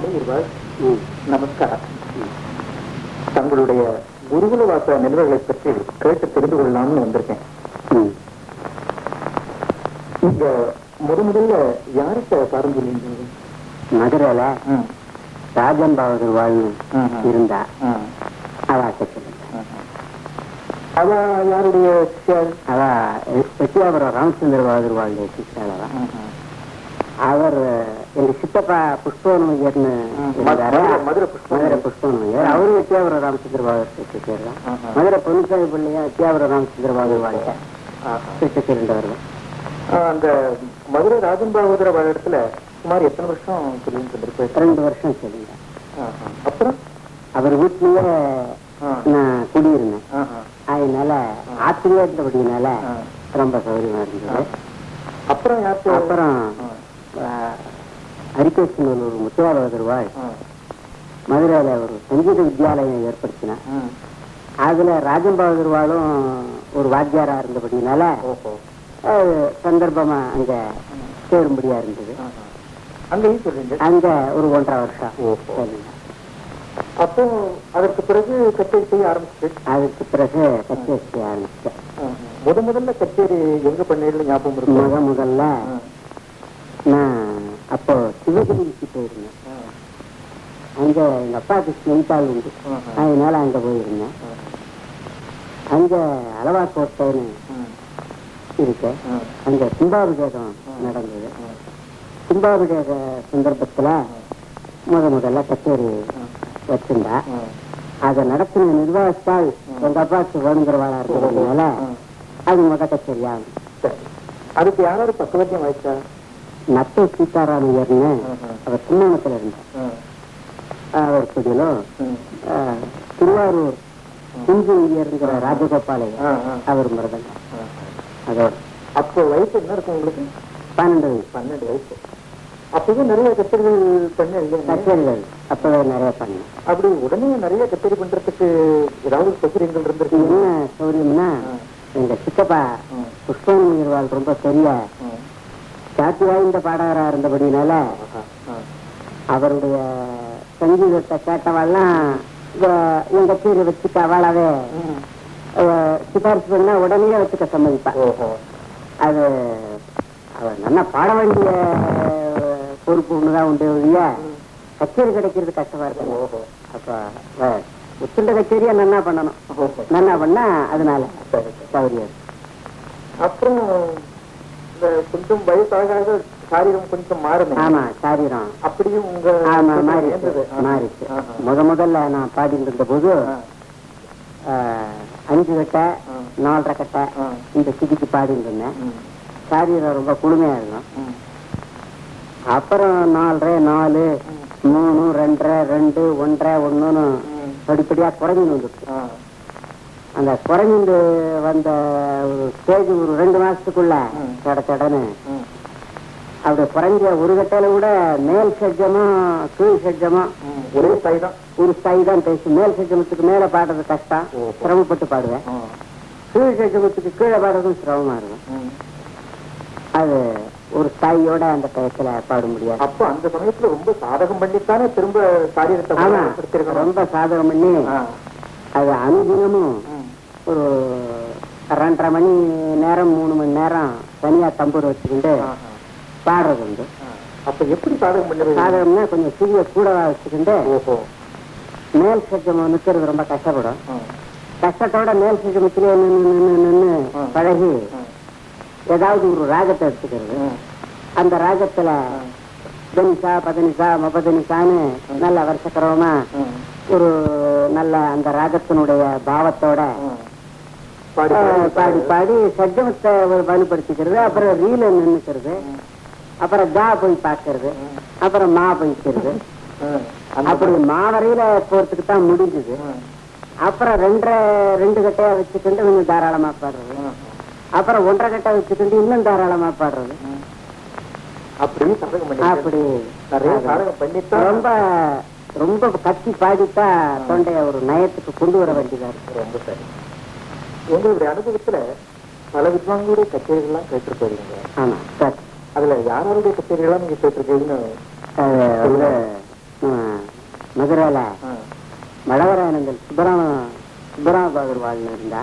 அடைவீர்கள் நமஸ்காரம். தங்களுடைய குருகுல வாச நிலவுகளை பற்றி கேட்டு தெரிந்து கொள்ளலாம்னு வந்திருக்கேன். இங்க முத முதல்ல பாடம் சொல்லியிருந்தீங்க? மதுரையில ராஜன் பகதூர் வாழ்னு இருந்தா ஆ. அவ யாருடைய? அவ வெற்றியாபுரம் ராமச்சந்திர பகதூர் வாழ்ந்த சிஷ்யாளவா அவர் எங்க சித்தப்பா புஷ்பவனமையர்னு மதுரை- மதுரை புஷ்பவனம். மதுரை புஷ்பவனமையர். அவரு வெற்றியாபுரம் ராமச்சந்திர பகதூர் சிஷ்யர் தான். மதுரை பொன்னுசாமி பிள்ளையா வெற்றியாபுரம் ராமச்சந்திர பகதூர் வாழ்க்கை ஆ, அந்த மதுரை ராஜன் பாகவதர வாழ இடத்துல சுமார் எத்தனை வருஷம் சொல்லின்னு ரெண்டு வருஷம் சொல்லுங்க அப்புறம்? அவர் வீட்லயே ஆ. நான் குடியிருந்தேன். அதனால ஆத்திரியா இருந்தபடினால ஆ. ரொம்ப சௌகரியமா இருந்தது. அப்புறம் அப்புறம் அரிகேசன் ஒரு முத்துவாளர் வாழ் ஆ. மதுரையில ஒரு சங்கீத வித்யாலயம் ஏற்படுத்தினான் ம். அதுல ராஜன் பகதூர் வாழும் ஒரு வாத்தியாரா இருந்தபடினால சந்தர்ப்பமா அங்க சேரும்படியா இருந்தது. அங்க ஒரு ஒன்றரை வருஷம். அப்போ அதற்கு பிறகு கச்சேரி செய்ய ஆரம்பிச்சு அதுக்கு பிறகு கச்சேரி செய்ய ஆரம்பிச்சேன் முத முதல்ல கச்சேரி எங்க பண்ணீங்கன்னு ஞாபகம் இருக்கு? முத முதல்ல நான் அப்போ சிவகிரிக்கு போயிருந்தேன். அங்க எங்க அப்பாவுக்கு ஸ்னெய்தால் உண்டு. அதனால அங்க போயிருந்தேன். அங்க அளவா கோட்டைன்னு இருக்கு. அங்க கும்பாபிஷேகம் நடந்தது. கும்பாபிஷேக சந்தர்ப்பத்துல முத முதல்ல கச்சேரி வச்சிருந்தா. அதை நடத்தின நிர்வாகத்தால் எங்க அப்பாவுக்கு வேணுங்கிறவாளா இருக்கிறதுனால அது முத கச்சேரியா அதுக்கு யாராவது பக்கவத்தியம் வாய்ச்சா? நத்தை சீதாராமையர்னு அவர் கும்பகோணத்துல இருந்தார். அவர் ஆஹ், திருவாரூர் குஞ்சுங்கிற ராஜகோபாலையா அவர் மிருதங்க அதோட அப்போ வயசு என்ன இருக்கும் உங்களுக்கு? பன்னெண்டு வயசு. பன்னெண்டு வயசு. அப்பவும் நிறைய கச்சேரிகள் பண்ண கச்சேரிகள் அப்பவே நிறைய பண்ணேன். அப்படி உடனே நிறைய கச்சேரி பண்றதுக்கு ஏதாவது சௌகரியங்கள் இருந்திருக்கு? என்ன சௌரியம்னா எங்க சித்தப்பா இருவாள் ரொம்ப பெரிய சாத்தி வாய்ந்த பாடகரா இருந்தபடினால அவருடைய சங்கீதத்தை கேட்டவாள்லாம் இவ- எங்க கீழே வச்சுக்க அவளாவே சிபாரிசு பண்ணா உடனே வச்சுக்க சம்மதிப்பா. ஓஹோ. அது அவர் நல்லா பாட வேண்டிய பொறுப்பு ஒண்ணுதான் உண்டு ஒழிய கச்சேரி கிடைக்கிறது கஷ்டமா இருக்கு. ஓஹோ. அப்ப உச்சுண்ட கச்சேரியா நன்னா பண்ணணும். நன்னா பண்ணா அதனால சரி சரி. சௌரியம் அப்புறம் இந்த கொஞ்சம் வயசாக சாரீரம் கொஞ்சம் மாறுமே ஆமா சாரீரம் அப்படியும் உங்க ஆமா. மாறிச்சு. முத முதல்ல நான் பாடிட்டு இருந்த போது அஞ்சு கட்டை. நாலரை கட்டை. இந்த சிதிக்கு பாடிட்டு இருந்தேன். சாரீரம் ரொம்ப குளுமையா இருக்கும். அப்புறம் நாலரை நாலு மூணு ரெண்டரை ரெண்டு ஒன்றரை ஒண்ணுன்னு ம். படிப்படியா குறைஞ்சு வந்துச்சு ஆ. அந்த குறைஞ்சு வந்த ஒரு ஸ்டேஜ் ஒரு ரெண்டு மாசத்துக்குள்ள. தட தடன்னு. அப்படி குறைஞ்ச ஒரு கட்டையில கூட மேல் சஜ்ஜமும் கீழ் சஜ்ஜமும் ம். ஒரே தான் ஒரு ஸ்தாய் தான் பேசும் மேல் சஜ்ஜமத்துக்கு மேல பாடுறது கஷ்டம். சிரமப்பட்டு பாடுவேன். கீழ் சஜ்ஜமத்துக்கு கீழே பாடுறதும் சிரமமா இருக்கும். அது ஒரு ஸ்தாயியோட அந்த டயத்துல பாட முடியாது அப்போ அந்த சமயத்துல ரொம்ப சாதகம் பண்ணித்தானே திரும்ப படுத்திருக்கணும் ரொம்ப சாதகம் பண்ணி. அது அனுதினமும். ஒரு ரெண்டரை மணி நேரம் மூணு மணி நேரம் தனியா தம்பூர் வச்சுக்கிட்டு. பாடுறது உண்டு. அப்ப எப்படி சாதகம் பண்ணுறது சாதகம்னா கொஞ்சம் சிறிய கூடவா வச்சுக்கிட்டு மேல் சஜ்ஜம் நிக்கிறது ரொம்ப கஷ்டப்படும். கஷ்டத்தோட மேல் சஜ்ஜமத்திலே நின்று நின்று. பழகி. ஏதாவது ஒரு ராகத்தை எடுத்துக்கிறது. அந்த ராகத்துல தனிசா பதனிசா மபதனிசான்னு நல்ல வருஷக்கிரமமா ம். ஒரு நல்ல அந்த ராகத்தினுடைய பாவத்தோட. பாடி பாடி. சஜ்ஜமத்தை ஒரு வலுப்படுத்திக்கிறது அப்புறம் ரீல நின்னுக்கிறது அப்புறம் கா போய் பார்க்கறது அப்புறம் மா போய்க்கிறது அப்படி மாவரையில போறதுக்கு தான் முடிஞ்சது. அப்புறம் ரெண்டரை ரெண்டு கட்டையா வச்சுக்கிட்டு இன்னும் தாராளமா பாடுறது. அப்புறம் ஒன்றரை கட்டை வச்சுக்கிட்டு இன்னும் தாராளமா பாடுறது. அப்படி. ரொம்ப ரொம்ப கத்தி பாடித்தான் தொண்டைய ஒரு நயத்துக்கு கொண்டு வர வேண்டியதா இருக்கு. ரொம்ப சரி. உங்களுடைய அனுபவத்துல பல வித்வான்களுடைய கச்சேரிகள்லாம் கேட்டிருப்பீங்க ஆமா சரி அதுல யாருடைய கச்சேரிகள்லாம் நீங்க கேட்டிருக்கீங்கன்னு மதுரையில. மழவராயனங்கள் சுப்பராம சுப்பராம பாகர் வாழ்னு இருந்தா.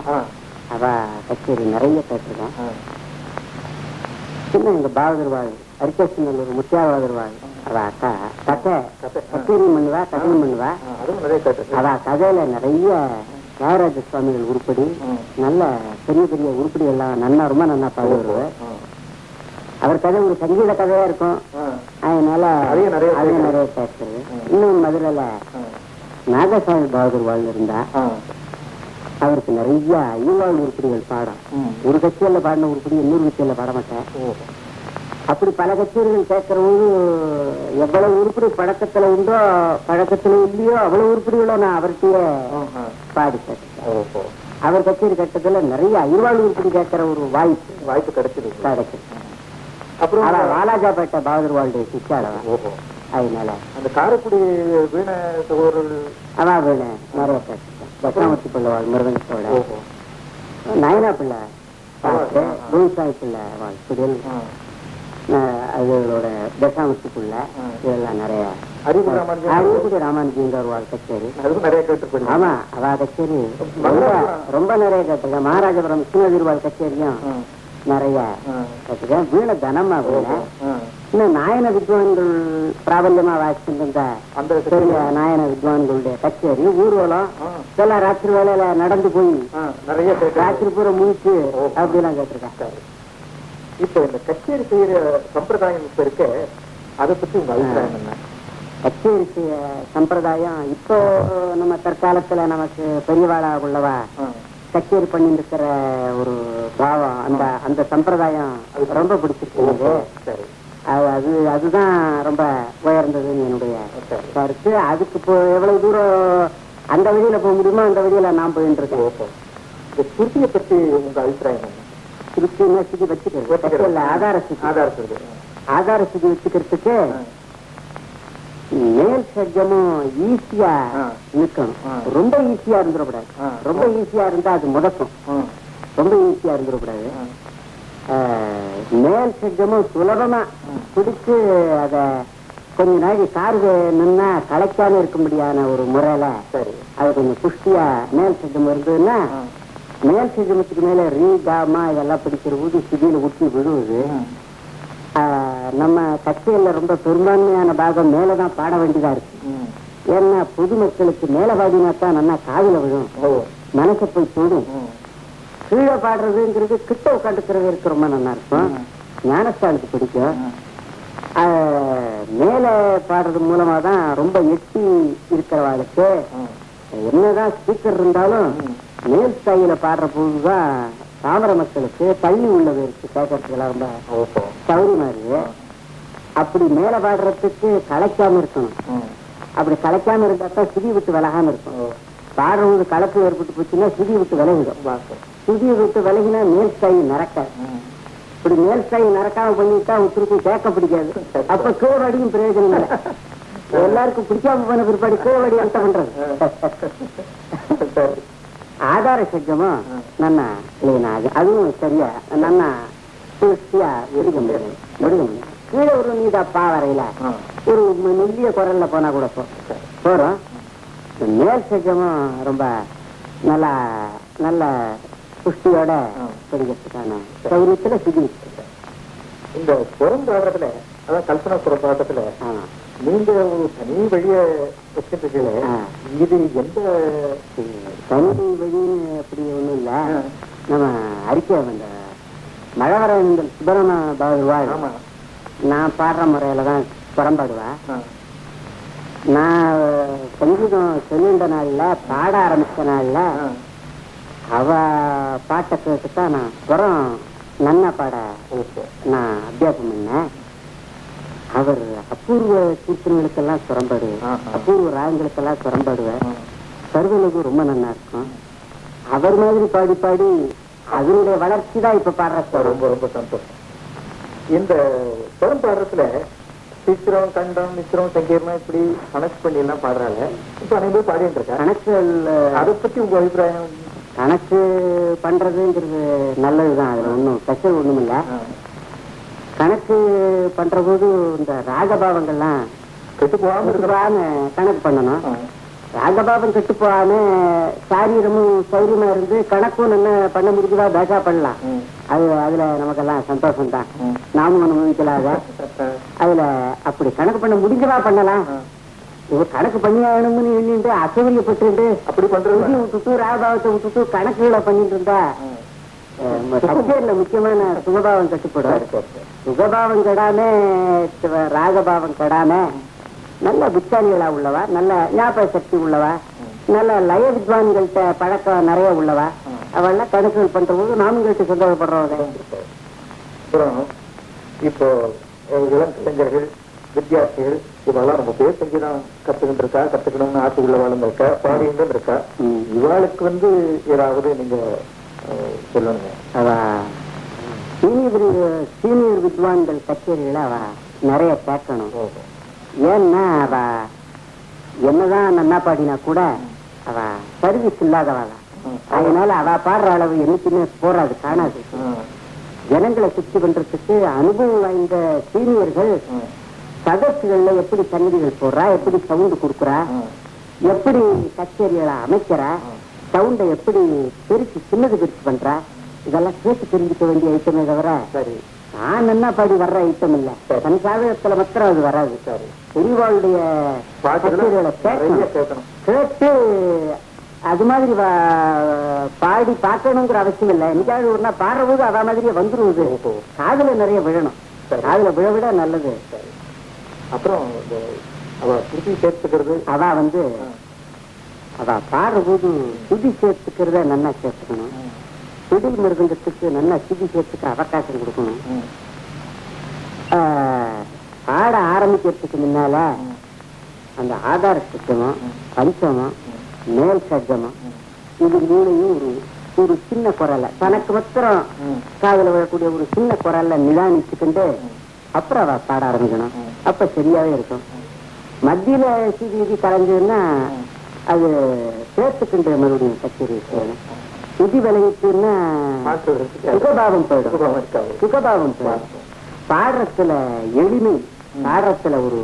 அவ கச்சேரி நிறைய கேட்டிருக்கேன். சின்ன எங்க பாகர் வாழ் அரிக்கேசநல்லூர் முத்தியா பாகர் வாழ் அவ அக்கா கதை கதை. கச்சேரியும் பண்ணுவா கதையும் பண்ணுவா. அவ கதையில நிறைய தியாகராஜ சுவாமிகள் உருப்படி. நல்ல பெரிய பெரிய உருப்படி எல்லாம் நன்னா ரொம்ப வருவார் ஆ. அவர் கதை ஒரு சங்கீத கதையா இருக்கும். அதனால அதையும் நிறைய ம். இன்னும் மதுரையில. நாகசாமி பகதூர் வாழ் இருந்தா ஆ. அவருக்கு நிறைய ஈவாள் உருப்படிகள் பாடம். ஒரு கச்சேரியில பாடின உருப்படி இன்னொரு கச்சேரியில பாட மாட்டேன் ஓ. அப்படி பல கச்சேரிகள் கேட்கறவங்க எவ்வளவு உருப்படி பழக்கத்துல உண்டோ பழக்கத்துல இல்லையோ அவ்வளவு உருப்படிகளோ நான் அவர்கிட்டயே. பாடி கேட்டேன் ஓஹோ. அவர் கச்சேரி கட்டத்துல நிறைய உருப்படி கேட்கிற ஒரு வாய்ப்பு. வாய்ப்பு கிடைச்சது கிடைக்கும் அப்புறம் ஆனா வாலாஜாபேட்டை பகதூர் வாழ்டைய சிச்சாளவன் ஓஹோ. அதனால. அந்த காரைக்குடி வீண சகோதரர்கள் அவன் வேணும் நிறைய கேட்டிருக்கேன் தட்சிணாமூர்த்தி பிள்ளை வாழ் முருகனத்தோட ஓஹோ. நயனா பிள்ளை பாட்டு. பூசாய் பிள்ளை வாழ் ஆ. அதுகளோட தசாமூர்த்தி பிள்ளை. இதெல்லாம் நிறைய அறிவு ராமானுஜன் அரியக்குடி ராமானுஜிங்க ஒரு கச்சேரி அதுவும் நிறைய கேட்டு ஆமா அவ கச்சேரி. ரொம்ப ரொம்ப நிறைய கேட்டிருக்கேன் மகாராஜபுரம் கிருஷ்ணகிரிவாள் கச்சேரியும் நிறைய கேட்டிருக்கேன் வீண கனமா வீண இன்னும் நாயன வித்வான்கள் பிராபல்யமா வாசிச்சிருந்த அந்த பெரிய நாயன வித்வான்களுடைய கச்சேரி ஊர்வலம் ஆ. இதெல்லாம் ராத்திரி வேலையில நடந்து போய் நிறைய ராத்திரி பூரா முடிச்சு அப்படிலாம் கேட்டிருக்கேன். இப்ப இந்த கச்சேரி செய்யற சம்பிரதாயம் இப்ப இருக்க அதை பத்தி உங்க அபிப்பிராயம் என்ன? செய்ய சம்பிரதாயம். இப்போ நம்ம தற்காலத்துல நமக்கு பெரியவாளா உள்ளவா. கச்சேரி பண்ணிட்டு இருக்கிற ஒரு பாவம் அந்த அந்த சம்பிரதாயம் ரொம்ப பிடிச்சிருக்கு சரி. அது அது அதுதான் ரொம்ப உயர்ந்ததுன்னு என்னுடைய கருத்து. அதுக்கு இப்போ எவ்வளவு தூரம் அந்த வழியில போக முடியுமோ அந்த வழியில நான் போயிட்டு இருக்கேன். இந்த சுருதியை பத்தி உங்க அபிப்பிராயம் திருப்தி இல்ல, ஆதார ஆதார ஆதார வச்சுக்கிறதுக்கு மேல் சஜ்ஜமும் ஈஸியா ஆ. ரொம்ப ஈஸியா இருந்துடக்கூடாது. ரொம்ப ஈஸியா இருந்தா அது முதக்கும் ம். ரொம்ப ஈஸியா இருந்துடக்கூடாது மேல் சஜ்ஜமும் சுலபமா. பிடிச்சு அத கொஞ்ச நாளைக்கு காரு நின்னா கலைக்காம இருக்கும்படியான ஒரு முறையில சரி அது கொஞ்சம் புஷ்டியா மேல் சஜ்ஜம் இருந்ததுன்னா. மேல் சஜ்ஜமத்துக்கு மேல ரீ காமா இதெல்லாம் பிடிக்கிற போது சுதியில ஊற்றி விழுவுது நம்ம கச்சையில ரொம்ப பெரும்பான்மையான பாகம் மேலதான் பாட வேண்டியதா இருக்கு. ஏன்னா பொதுமக்களுக்கு மேல பாடினாத்தான் நல்லா காதுல விழும். மனசை போய் தொடும் ம். கீழே பாடுறதுங்கிறது கிட்ட உட்காந்துக்கிறவருக்கு ரொம்ப நல்லா இருக்கும். ஞானஸ்தானுக்கு பிடிக்கும் மேல பாடுறது மூலமா தான் ரொம்ப எட்டி இருக்கிறவாளுக்கு. என்னதான் ஸ்பீக்கர் இருந்தாலும். மேல் ஸ்தாயில பாடுற போதுதான் தாமர மக்களுக்கு தள்ளி உள்ளது இருக்கு கேட்கறதுக்கெல்லாம் ரொம்ப. சௌரியமா அப்படி மேல பாடுறதுக்கு கலைக்காம இருக்கணும். அப்படி கலைக்காம இருந்தா தான் சுதி விட்டு விலகாம இருக்கும். பாடுறது கலப்பு ஏற்பட்டு போச்சுன்னா சுதி விட்டு விலகிடும். சுதியை விட்டு விலகினா மேல் ஸ்தாயி நடக்க ம். இப்படி மேல் ஸ்தாயி நடக்காம பண்ணிட்டா ஒருத்தருக்கும் கேட்க பிடிக்காது அப்ப கீழடியும் பிரயோஜனம் இல்லை எல்லாருக்கும் பிடிக்காம போன பிற்பாடு கீழடி என்ன பண்றது. ஆதார சஜ்ஜமும் ம். நன்னா அது அதுவும் சரியா நன்னா முடியும் முடிய முடியும் கீழே ஒரு நீதா பாவரையில. ஒரு நெல்லிய குரல்ல போனா கூட. போறோம் மேல் சஜ்ஜமும் ரொம்ப நல்லா நல்ல புஷ்டியோட. படிக்கிறதுக்கான சௌரியத்துல சுதி இந்த புறம்பாடத்துல அதான் கல்பனா புறம்பாட்டத்துல ஆமா நீங்க ஒரு தனி வழிய ஆ. இது எந்த தனி வழின்னு அப்படி ஒண்ணும் இல்ல. நம்ம அறிக்கை அந்த மழவரங்கள் சுப்பிரம பாடுவாள் ஆமா நான் பாடுற முறையில தான் புறம்பாடுவா. நான் சங்கீதம் சொல்லின்ற நாள்ல பாட ஆரம்பிச்ச நாள்ல. அவ பாட்டை கேட்டுதான் நான் புறம் நன்னா பாட நான் அபியாசம் பண்ணேன் அவர் அபூர்வ கீர்த்தனைகளுக்கெல்லாம் புறம்பாடுவார் ஆஹா. அபூர்வ ராகங்களுக்கெல்லாம் புறம்பாடுவார் ஆ. சர்வலகு ரொம்ப நல்லா இருக்கும் அவர் மாதிரி பாடி பாடி அதனுடைய வளர்ச்சி தான் இப்ப பாடுற. ரொம்ப ரொம்ப சந்தோஷம். இந்த புறம் பாடுறதுல சித்திரம் கண்டம் மித்திரம் சங்கீர்ணம் இப்படி கனெக்ட் பண்ணி எல்லாம் பாடுறாங்க. இப்ப அனைவரும் பாடிட்டு இருக்கா கணக்குகள் அதை பத்தி உங்க அபிப்பிராயம்? கணக்கு பண்றதுங்கிறது நல்லதுதான். அதுல ஒண்ணும் ஸ்பெஷல் ஒண்ணும் இல்ல. கணக்கு பண்ற போது இந்த ராகபாவங்கள்லாம் கெட்டு போகாம கணக்கு பண்ணணும். ராகபாபம் கெட்டு போகாம சாரீரமும் சௌரியமா இருந்து கணக்கும் என்ன பண்ண முடிஞ்சதா பேசா பண்ணலாம். அது அதுல நமக்கெல்லாம் சந்தோஷம் தான் நாமும் அனுபவிக்கலாம் அதை. அதுல அப்படி கணக்கு பண்ண முடிஞ்சதா பண்ணலாம். இது கணக்கு பண்ணி ஆகணும்னு எண்ணிட்டு அசௌரியப்பட்டு அப்படி பண்றது விட்டுட்டு ராகபாவத்தை விட்டுட்டு கணக்குகளை பண்ணிட்டு இருந்தா சத்தியர்ல முக்கியமான சுகபாவம் கட்டுப்படும். சுகபாவம் கெடாம ராகபாவம் கெடாம நல்ல புத்தாளிகளா உள்ளவா? நல்ல ஞாபக சக்தி உள்ளவா? நல்ல லய வித்வான்கள்ட்ட பழக்கம் நிறைய உள்ளவா? அவள்லாம் கணக்குகள் பண்ற போது கேட்டு சந்தோஷப்படுறவங்க இப்போ அஹ், இளம் கலைஞர்கள் வித்தியார்த்திகள் இவெல்லாம் நம்ம பேர் செஞ்சுதான் கத்துக்கிட்டு இருக்கா? கத்துக்கணும்னு ஆசை உள்ளவாளும் இருக்கா? பாடியும் இருக்கா. இவாளுக்கு வந்து ஏதாவது நீங்க சொல்லணுங்க அவ. சீனியர் சீனியர் வித்வான்கள் கச்சேரிகளை அவ. நிறைய கேட்கணும். ஏன்னா அவ என்னதான் நன்னா பாடினா கூட அவ சர்வீஸ் இல்லாதவள அதனால அவ பாடுற அளவு என்னைக்குமே போறாது காணாது. ஜனங்களை சுற்றி பண்றதுக்கு அனுபவம் வாய்ந்த சீனியர்கள் சதஸ்கள்ல எப்படி சங்கதிகள் போடுறா எப்படி சவுண்ட் கொடுக்குறா எப்படி கச்சேரிகளை அமைக்கிறா சவுண்டை எப்படி பெருக்கி சின்னது பெருக்கி பண்றா இதெல்லாம் கேட்டு தெரிஞ்சுக்க வேண்டிய ஐட்டமே தவிர சரி. நான் என்ன பாடி வர்ற ஐட்டம் இல்ல? தன் சாதகத்துல மாத்திரம் அது வராது. சரி. பெரியவாளுடைய கேட்டு அது மாதிரி பாடி பார்க்கணுங்கிற அவசியம் இல்லை. என்னைக்காவது ஒரு நாள் பாடுற போது அத மாதிரியே வந்துருவது. காதுல நிறைய விழணும். காதுல விழ விட நல்லது. அப்புறம் புத்தி சேர்த்துக்கிறது. அவ வந்து அவ பாடுற போது சுதி சேர்த்துக்கிறத நல்லா சேர்த்துக்கணும். திடீர் மிருதங்கத்துக்கு நல்லா சிகிச்சைக்கு அவகாசம் கொடுக்கணும். ஆஹ், பாட ஆரம்பிக்கிறதுக்கு முன்னால அந்த ஆதார சுத்தமும் பஞ்சமும் மேல் சஜ்ஜமம் இது மூணையும் ஒரு ஒரு சின்ன குரல்ல. தனக்கு மாத்திரம் காதல விழக்கூடிய ஒரு சின்ன குரல்ல நிதானிச்சுக்கிண்டு அப்புறம் அவ பாட ஆரம்பிக்கணும். அப்ப சரியாவே இருக்கும். மத்தியில சிதி கலைஞ்சதுன்னா அது சேர்த்துக்கின்ற மறுபடியும் கச்சேரி செய்யணும் சுதி மாற்றுவதற்கு சுகபாவம் போயிடும். சுகபாவம் போயிடும். பாடுறதுல எளிமை பாடுறதுல ஒரு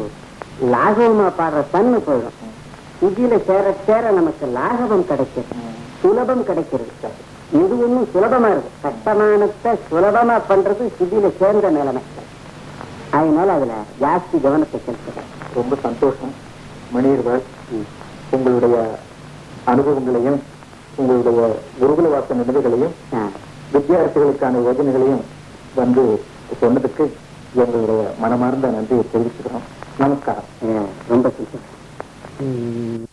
லாகவமா பாடுற தன்மை போயிடும். சுதியில சேர சேர நமக்கு லாகவம் கிடைக்கும். சுலபம் கிடைக்கிறது. இது ஒண்ணும் சுலபமா இருக்கு. கஷ்டமானத்தை சுலபமா பண்றது சுதியில சேர்ந்த நிலைமை அதனால அதுல ஜாஸ்தி கவனத்தை செலுத்துறேன் ரொம்ப சந்தோஷம். மணியர்கள் உங்களுடைய அனுபவங்களையும் உங்களுடைய குருகுல வாச நினைவுகளையும் வித்தியார்த்திகளுக்கான யோஜனைகளையும் வந்து சொன்னதுக்கு எங்களுடைய மனமார்ந்த நன்றியை தெரிவிச்சுக்கிறோம். நமஸ்காரம். ரொம்ப சந்தோஷம்.